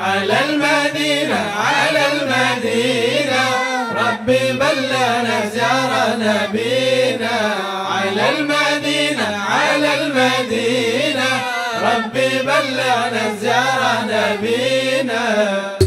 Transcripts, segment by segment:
على المدينة على المدينة. ربي بلغنا زيارة نبينا. على المدينة على المدينة. ربي بلغنا زيارة نبينا.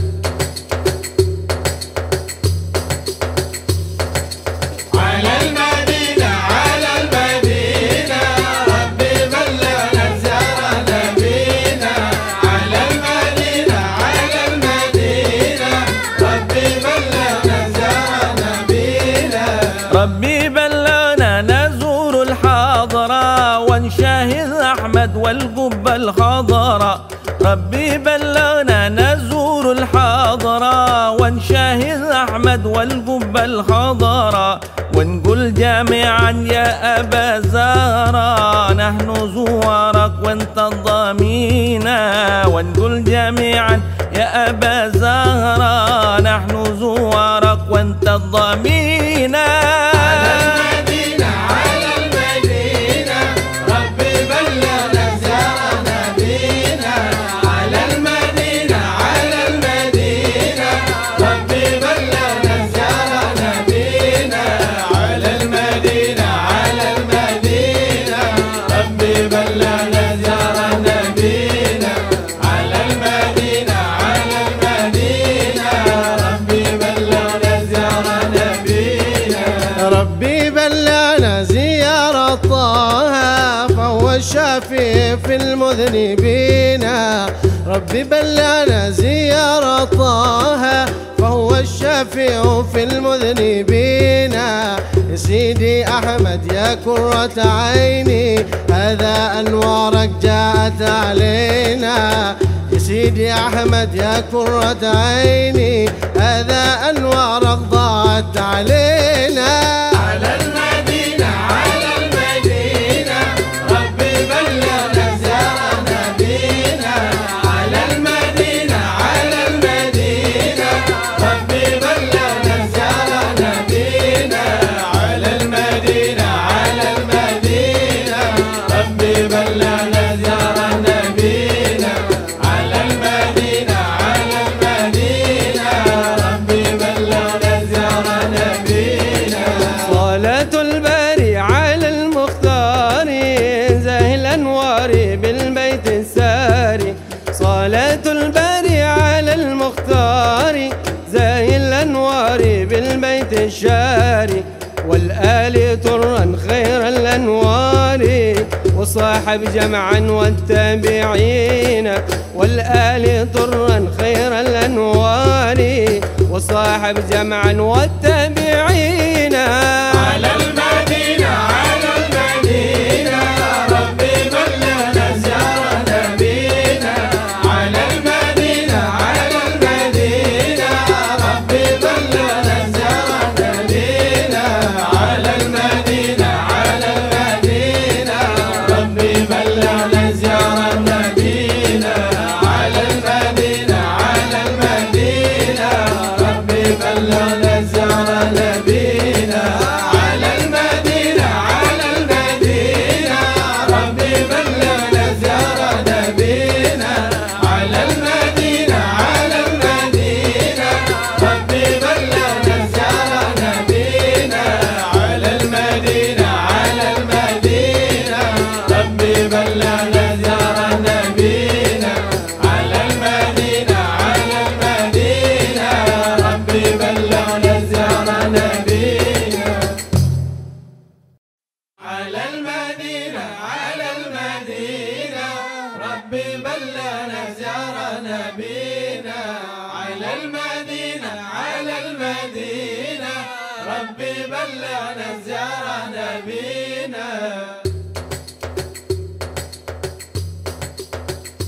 ونشاهد أحمد والقبة الخضراء ربي بلغنا نزور الحاضرة ونشاهد أحمد والقبة الخضراء ونقول جميعا يا أبا زهرة نحن زوارك وانت الضمينة ونقول جميعا يا أبا زهرة نحن زوارك وانت الضمينة في المذنبين. ربي بلغنا زيارة طه فهو الشافي في المذنبين. يا سيدي أحمد يا كرة عيني هذا أنوارك جاءت علينا. يا سيدي أحمد يا كرة عيني هذا أنوارك ضاعت علينا. صلاة الباري على المختار زاهي الأنوار بالبيت الشاري. والآل ترا خير الأنوار وصاحب جمعا والتابعين. والآل ترا خير الأنوار وصاحب جمعا والتابعين. Yeah. be?